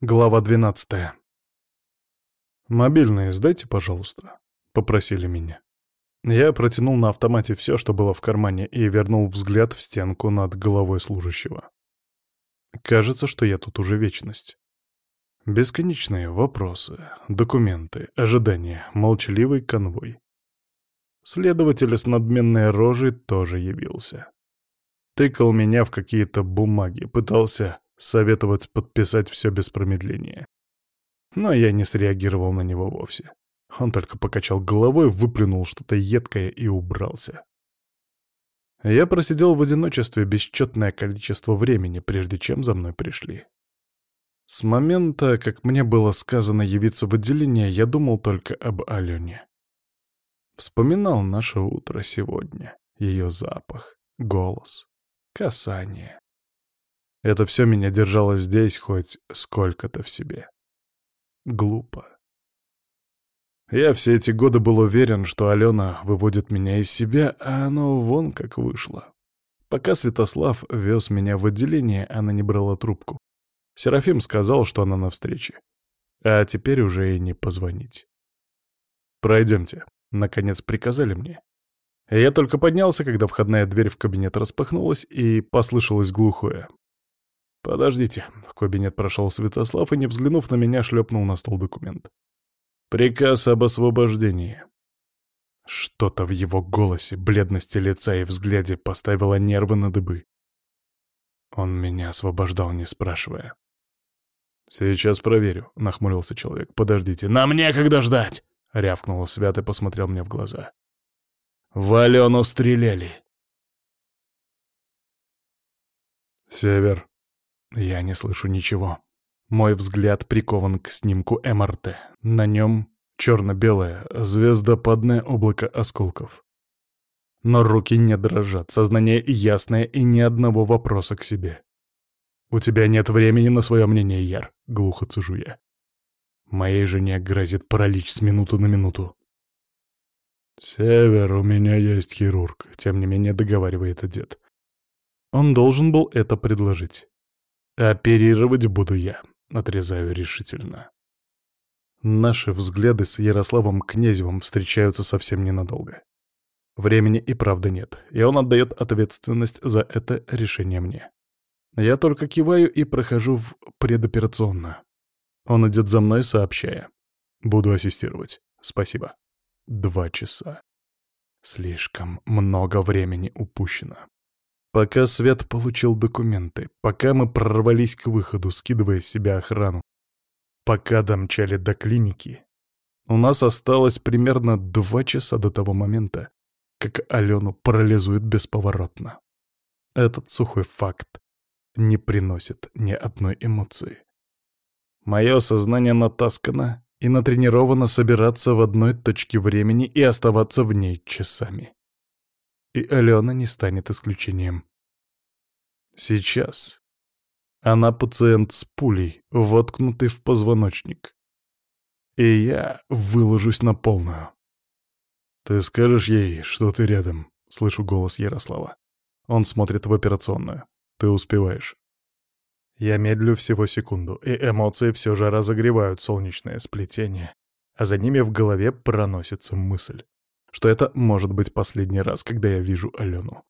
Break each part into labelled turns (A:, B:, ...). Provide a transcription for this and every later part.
A: Глава 12. «Мобильные сдайте, пожалуйста», — попросили меня. Я протянул на автомате все, что было в кармане, и вернул взгляд в стенку над головой служащего. Кажется, что я тут уже вечность. Бесконечные вопросы, документы, ожидания, молчаливый конвой. Следователь с надменной рожей тоже явился. Тыкал меня в какие-то бумаги, пытался советовать подписать все без промедления. Но я не среагировал на него вовсе. Он только покачал головой, выплюнул что-то едкое и убрался. Я просидел в одиночестве бесчетное количество времени, прежде чем за мной пришли. С момента, как мне было сказано явиться в отделение, я думал только об Алене. Вспоминал наше утро сегодня, ее запах, голос, касание. Это все меня держало здесь хоть сколько-то в себе. Глупо. Я все эти годы был уверен, что Алена выводит меня из себя, а оно вон как вышло. Пока Святослав вез меня в отделение, она не брала трубку. Серафим сказал, что она на встрече. А теперь уже и не позвонить. «Пройдемте», — наконец приказали мне. Я только поднялся, когда входная дверь в кабинет распахнулась, и послышалось глухое. «Подождите». В кабинет прошел Святослав и, не взглянув на меня, шлепнул на стол документ. «Приказ об освобождении». Что-то в его голосе, бледности лица и взгляде поставило нервы на дыбы. Он меня освобождал, не спрашивая. «Сейчас проверю», — нахмурился человек. «Подождите, нам некогда ждать!» — рявкнул Свят и посмотрел мне в глаза. «В Алену стреляли!» «Север», я не слышу ничего. Мой взгляд прикован к снимку МРТ. На нем черно-белое, звездопадное облако осколков. Но руки не дрожат, сознание ясное и ни одного вопроса к себе. «У тебя нет времени на свое мнение, Яр», — глухо цежу я. Моей жене грозит паралич с минуты на минуту. «Север, у меня есть хирург», — тем не менее договаривает дед. Он должен был это предложить. «Оперировать буду я», — отрезаю решительно. Наши взгляды с Ярославом Князевым встречаются совсем ненадолго. Времени и правда нет, и он отдает ответственность за это решение мне. Я только киваю и прохожу в предоперационную. Он идет за мной, сообщая. Буду ассистировать. Спасибо. Два часа. Слишком много времени упущено. Пока Свет получил документы, пока мы прорвались к выходу, скидывая с себя охрану, пока домчали до клиники, у нас осталось примерно два часа до того момента, как Алену парализует бесповоротно. Этот сухой факт не приносит ни одной эмоции. Мое сознание натаскано и натренировано собираться в одной точке времени и оставаться в ней часами и Алена не станет исключением. Сейчас она пациент с пулей, воткнутой в позвоночник. И я выложусь на полную. «Ты скажешь ей, что ты рядом?» — слышу голос Ярослава. Он смотрит в операционную. «Ты успеваешь». Я медлю всего секунду, и эмоции все же разогревают солнечное сплетение, а за ними в голове проносится мысль что это может быть последний раз, когда я вижу Алену.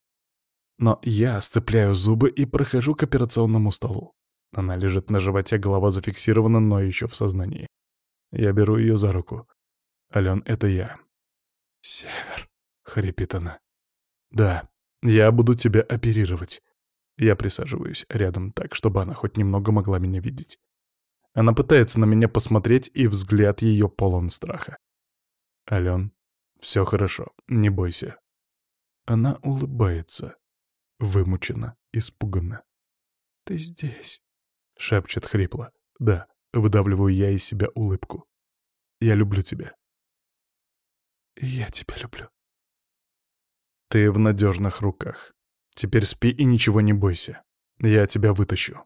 A: Но я сцепляю зубы и прохожу к операционному столу. Она лежит на животе, голова зафиксирована, но еще в сознании. Я беру ее за руку. «Ален, это я». «Север», — хрипит она. «Да, я буду тебя оперировать». Я присаживаюсь рядом так, чтобы она хоть немного могла меня видеть. Она пытается на меня посмотреть, и взгляд ее полон страха. «Ален, все хорошо, не бойся. Она улыбается, вымученно, испуганно. «Ты здесь?» — шепчет хрипло. «Да», — выдавливаю я из себя улыбку. «Я люблю тебя». «Я тебя люблю». «Ты в надежных руках. Теперь спи и ничего не бойся. Я тебя вытащу».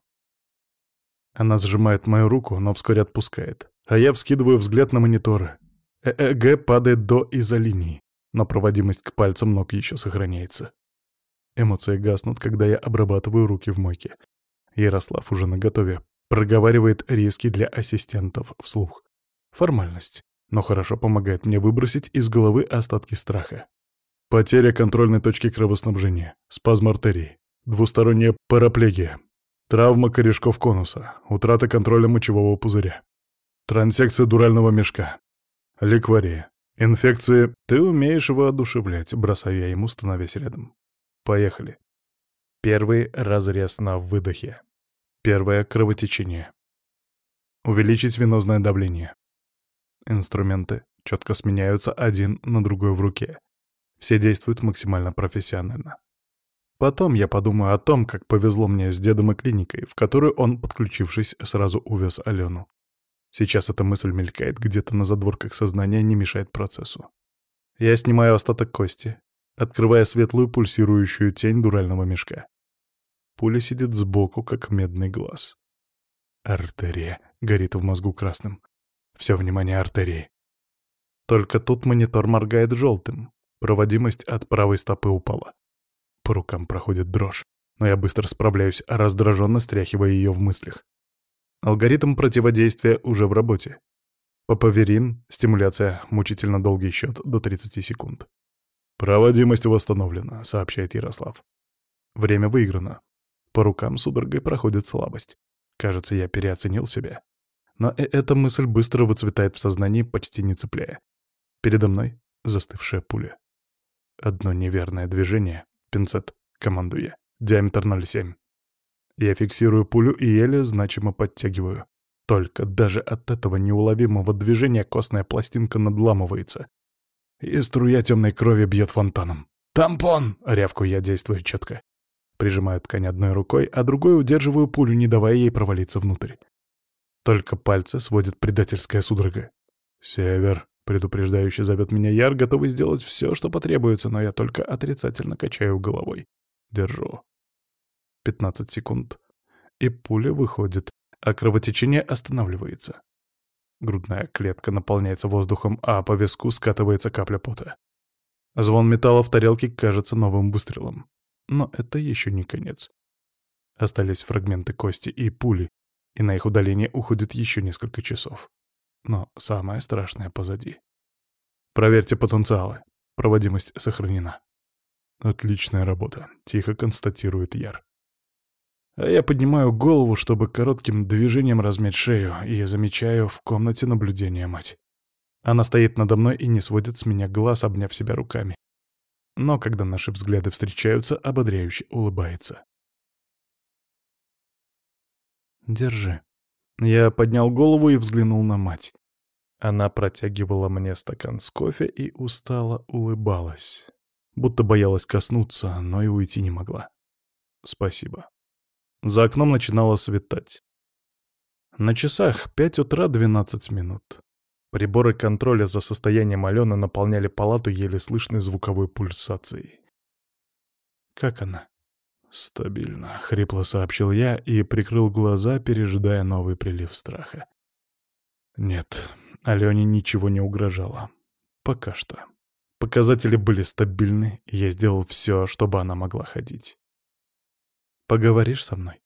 A: Она сжимает мою руку, но вскоре отпускает, а я вскидываю взгляд на мониторы. ЭЭГ падает до изолинии, но проводимость к пальцам ног еще сохраняется. Эмоции гаснут, когда я обрабатываю руки в мойке. Ярослав уже наготове, проговаривает риски для ассистентов вслух. Формальность, но хорошо помогает мне выбросить из головы остатки страха. Потеря контрольной точки кровоснабжения, спазм артерии, двусторонняя параплегия, травма корешков конуса, утрата контроля мочевого пузыря, трансекция дурального мешка, ликвария, инфекции. Ты умеешь воодушевлять, бросаю я ему, становясь рядом. Поехали. Первый разрез на выдохе. Первое кровотечение. Увеличить венозное давление. Инструменты четко сменяются один на другой в руке. Все действуют максимально профессионально. Потом я подумаю о том, как повезло мне с дедом и клиникой, в которую он, подключившись, сразу увез Алену. Сейчас эта мысль мелькает где-то на задворках сознания, не мешает процессу. Я снимаю остаток кости, открывая светлую пульсирующую тень дурального мешка. Пуля сидит сбоку, как медный глаз. Артерия горит в мозгу красным. Все внимание артерии. Только тут монитор моргает желтым. Проводимость от правой стопы упала. По рукам проходит дрожь, но я быстро справляюсь, раздраженно стряхивая ее в мыслях. Алгоритм противодействия уже в работе. Папаверин, стимуляция, мучительно долгий счет до 30 секунд. «Проводимость восстановлена», — сообщает Ярослав. Время выиграно. По рукам судорогой проходит слабость. Кажется, я переоценил себя. Но и эта мысль быстро выцветает в сознании, почти не цепляя. Передо мной застывшая пуля. Одно неверное движение, пинцет, командую я, диаметр 0,7. Я фиксирую пулю и еле значимо подтягиваю. Только даже от этого неуловимого движения костная пластинка надламывается. И струя темной крови бьет фонтаном. «Тампон!» — рявку я действую четко. Прижимаю ткань одной рукой, а другой удерживаю пулю, не давая ей провалиться внутрь. Только пальцы сводит предательская судорога. «Север!» Предупреждающе зовет меня Яр, готовый сделать все, что потребуется, но я только отрицательно качаю головой. Держу. 15 секунд. И пуля выходит, а кровотечение останавливается. Грудная клетка наполняется воздухом, а по виску скатывается капля пота. Звон металла в тарелке кажется новым выстрелом. Но это еще не конец. Остались фрагменты кости и пули, и на их удаление уходит еще несколько часов. Но самое страшное позади. Проверьте потенциалы. Проводимость сохранена. Отличная работа, тихо констатирует Яр. А я поднимаю голову, чтобы коротким движением размять шею, и замечаю в комнате наблюдения мать. Она стоит надо мной и не сводит с меня глаз, обняв себя руками. Но когда наши взгляды встречаются, ободряюще улыбается. «Держи», я поднял голову и взглянул на мать. Она протягивала мне стакан с кофе и устало улыбалась. Будто боялась коснуться, но и уйти не могла. Спасибо. За окном начинало светать. На часах пять утра двенадцать минут. Приборы контроля за состоянием Алены наполняли палату еле слышной звуковой пульсацией. «Как она?» «Стабильно», — хрипло сообщил я и прикрыл глаза, пережидая новый прилив страха. Нет, Алене ничего не угрожало. Пока что. Показатели были стабильны, и я сделал все, чтобы она могла ходить. «Поговоришь со мной?»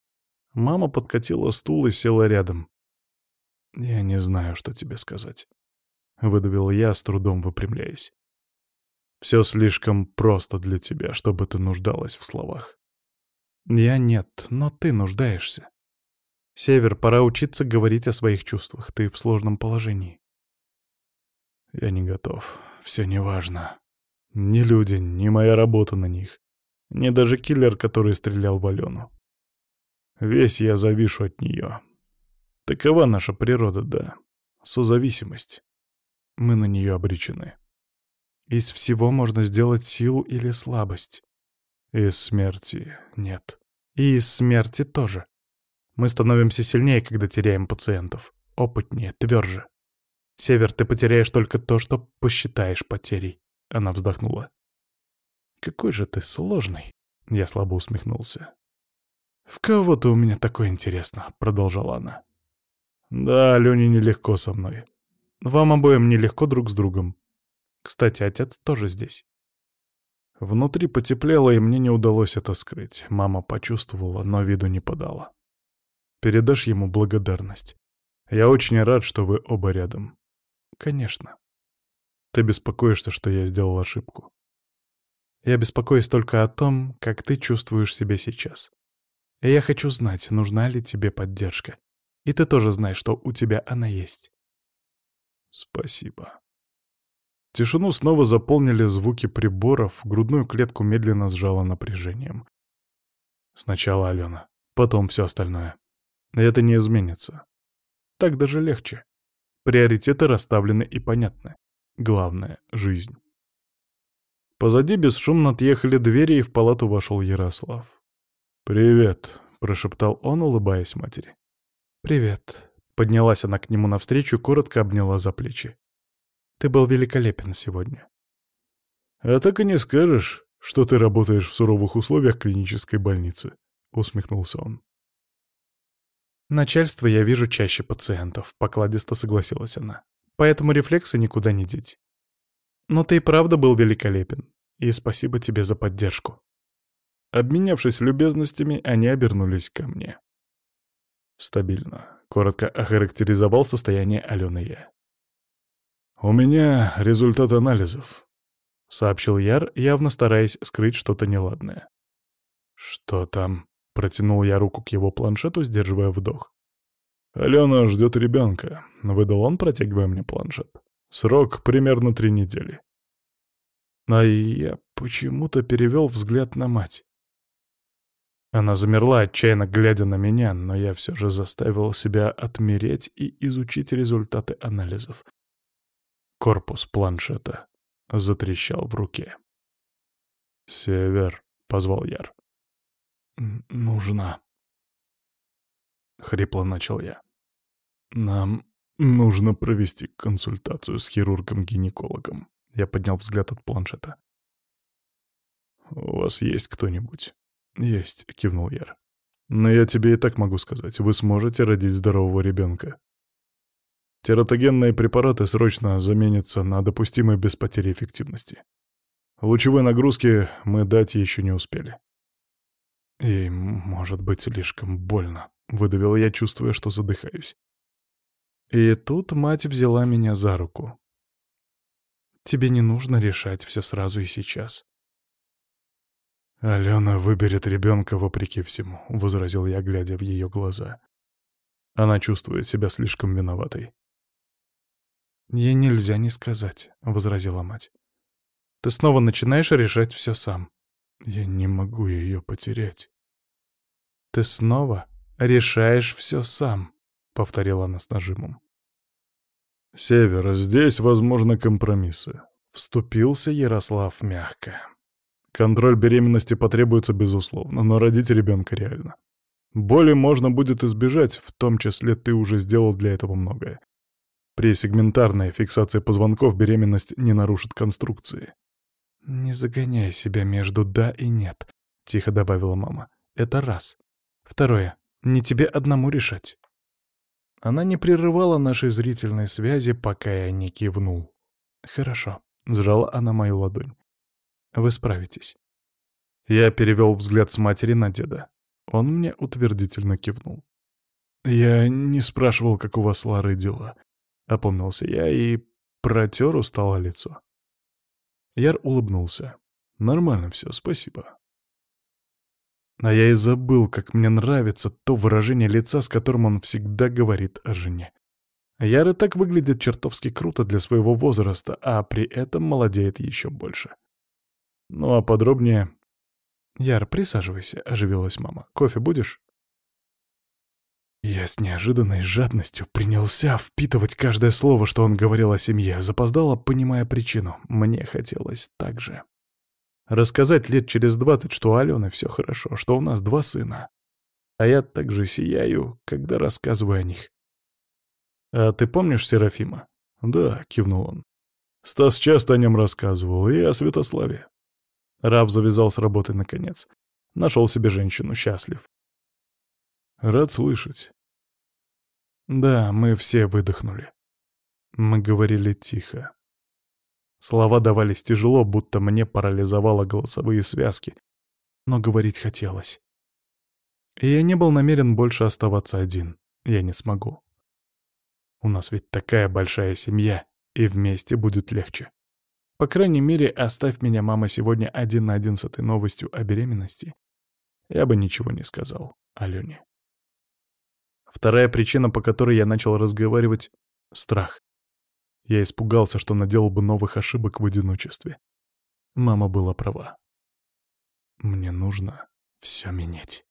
A: Мама подкатила стул и села рядом. «Я не знаю, что тебе сказать», — выдавил я, с трудом выпрямляясь. «Все слишком просто для тебя, чтобы ты нуждалась в словах. Я нет, но ты нуждаешься. Север, пора учиться говорить о своих чувствах. Ты в сложном положении. Я не готов. Все неважно. Ни люди, ни моя работа на них. Ни даже киллер, который стрелял в Алену. Весь я завишу от нее. Такова наша природа, да. Созависимость. Мы на нее обречены. Из всего можно сделать силу или слабость. Из смерти нет. И из смерти тоже. Мы становимся сильнее, когда теряем пациентов. Опытнее, тверже. Север, ты потеряешь только то, что посчитаешь потерей. Она вздохнула. Какой же ты сложный. Я слабо усмехнулся. «В кого ты у меня такой интересно?» — продолжала она. «Да, Лене нелегко со мной. Вам обоим нелегко друг с другом. Кстати, отец тоже здесь. Внутри потеплело, и мне не удалось это скрыть. Мама почувствовала, но виду не подала. Передашь ему благодарность. Я очень рад, что вы оба рядом. Конечно. Ты беспокоишься, что я сделал ошибку. Я беспокоюсь только о том, как ты чувствуешь себя сейчас. И я хочу знать, нужна ли тебе поддержка. И ты тоже знаешь, что у тебя она есть. Спасибо. Тишину снова заполнили звуки приборов, грудную клетку медленно сжало напряжением. Сначала Алена, потом все остальное. Это не изменится. Так даже легче. Приоритеты расставлены и понятны. Главное — жизнь. Позади бесшумно отъехали двери, и в палату вошел Ярослав. «Привет», — прошептал он, улыбаясь матери. «Привет», — поднялась она к нему навстречу, коротко обняла за плечи. «Ты был великолепен сегодня». «А так и не скажешь, что ты работаешь в суровых условиях клинической больницы», — усмехнулся он. «Начальство я вижу чаще пациентов», — покладисто согласилась она. «Поэтому рефлексы никуда не деть. Но ты и правда был великолепен, и спасибо тебе за поддержку». Обменявшись любезностями, они обернулись ко мне. «Стабильно», — коротко охарактеризовал состояние Алены я. «У меня результат анализов», — сообщил Яр, явно стараясь скрыть что-то неладное. «Что там?» — протянул я руку к его планшету, сдерживая вдох. «Алена ждет ребенка», — выдал он, протягивая мне планшет. «Срок примерно три недели». А я почему-то перевел взгляд на мать. Она замерла, отчаянно глядя на меня, но я все же заставил себя отмереть и изучить результаты анализов. Корпус планшета затрещал в руке. «Север», — позвал Яр. «Нужна». Хрипло начал я. «Нам нужно провести консультацию с хирургом-гинекологом». Я поднял взгляд от планшета. «У вас есть кто-нибудь?» «Есть», — кивнул Яр. «Но я тебе и так могу сказать, вы сможете родить здорового ребенка. Тератогенные препараты срочно заменятся на допустимые без потери эффективности. Лучевой нагрузки мы дать еще не успели. И, может быть, слишком больно, — выдавил я, чувствуя, что задыхаюсь. И тут мать взяла меня за руку. Тебе не нужно решать все сразу и сейчас. «Алена выберет ребенка вопреки всему», — возразил я, глядя в ее глаза. Она чувствует себя слишком виноватой. «Ей нельзя не сказать», — возразила мать. «Ты снова начинаешь решать все сам». «Я не могу ее потерять». «Ты снова решаешь все сам», — повторила она с нажимом. «Север, здесь возможны компромиссы», — вступился Ярослав мягко. Контроль беременности потребуется, безусловно, но родить ребенка реально. Боли можно будет избежать, в том числе ты уже сделал для этого многое. При сегментарной фиксации позвонков беременность не нарушит конструкции. «Не загоняй себя между «да» и «нет», — тихо добавила мама. «Это раз. Второе. Не тебе одному решать». Она не прерывала нашей зрительной связи, пока я не кивнул. «Хорошо», — сжала она мою ладонь. Вы справитесь. Я перевел взгляд с матери на деда. Он мне утвердительно кивнул. «Я не спрашивал, как у вас, Лары, дела», — опомнился я и протер устало лицо. Яр улыбнулся. «Нормально все, спасибо». А я и забыл, как мне нравится то выражение лица, с которым он всегда говорит о жене. Яр и так выглядит чертовски круто для своего возраста, а при этом молодеет еще больше. Ну а подробнее... «Яр, присаживайся», — оживилась мама. «Кофе будешь?» Я с неожиданной жадностью принялся впитывать каждое слово, что он говорил о семье, запоздало, понимая причину. Мне хотелось так же. Рассказать лет через двадцать, что у Алены все хорошо, что у нас два сына. А я также сияю, когда рассказываю о них. «А ты помнишь Серафима?» «Да», — кивнул он. Стас часто о нем рассказывал, и о Святославе. Раб завязал с работы наконец. Нашел себе женщину, счастлив. Рад слышать. Да, мы все выдохнули. Мы говорили тихо. Слова давались тяжело, будто мне парализовало голосовые связки. Но говорить хотелось. И я не был намерен больше оставаться один. Я не смогу. У нас ведь такая большая семья, и вместе будет легче. По крайней мере, оставь меня, мама, сегодня один на один с этой новостью о беременности. Я бы ничего не сказал Алене. Вторая причина, по которой я начал разговаривать — страх. Я испугался, что наделал бы новых ошибок в одиночестве. Мама была права. Мне нужно все менять.